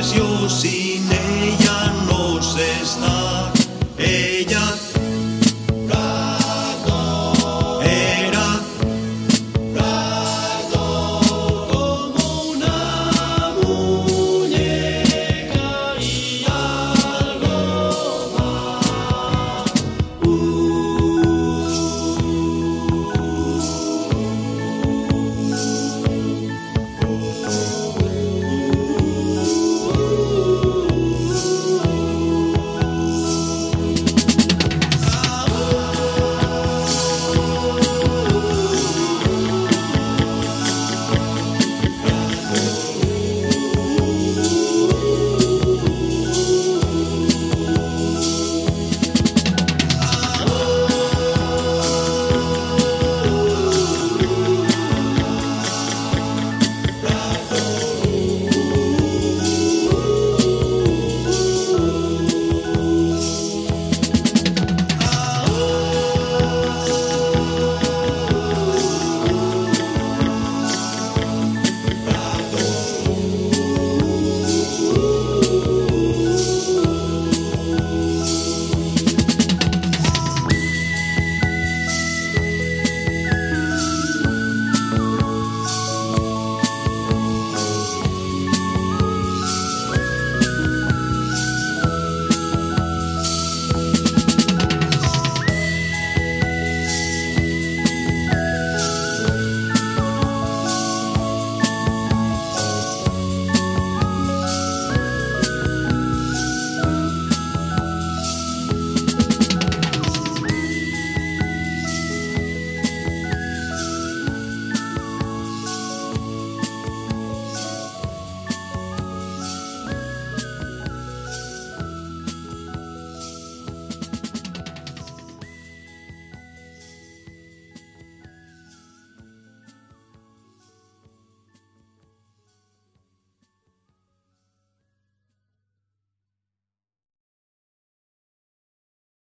es yo sin ella.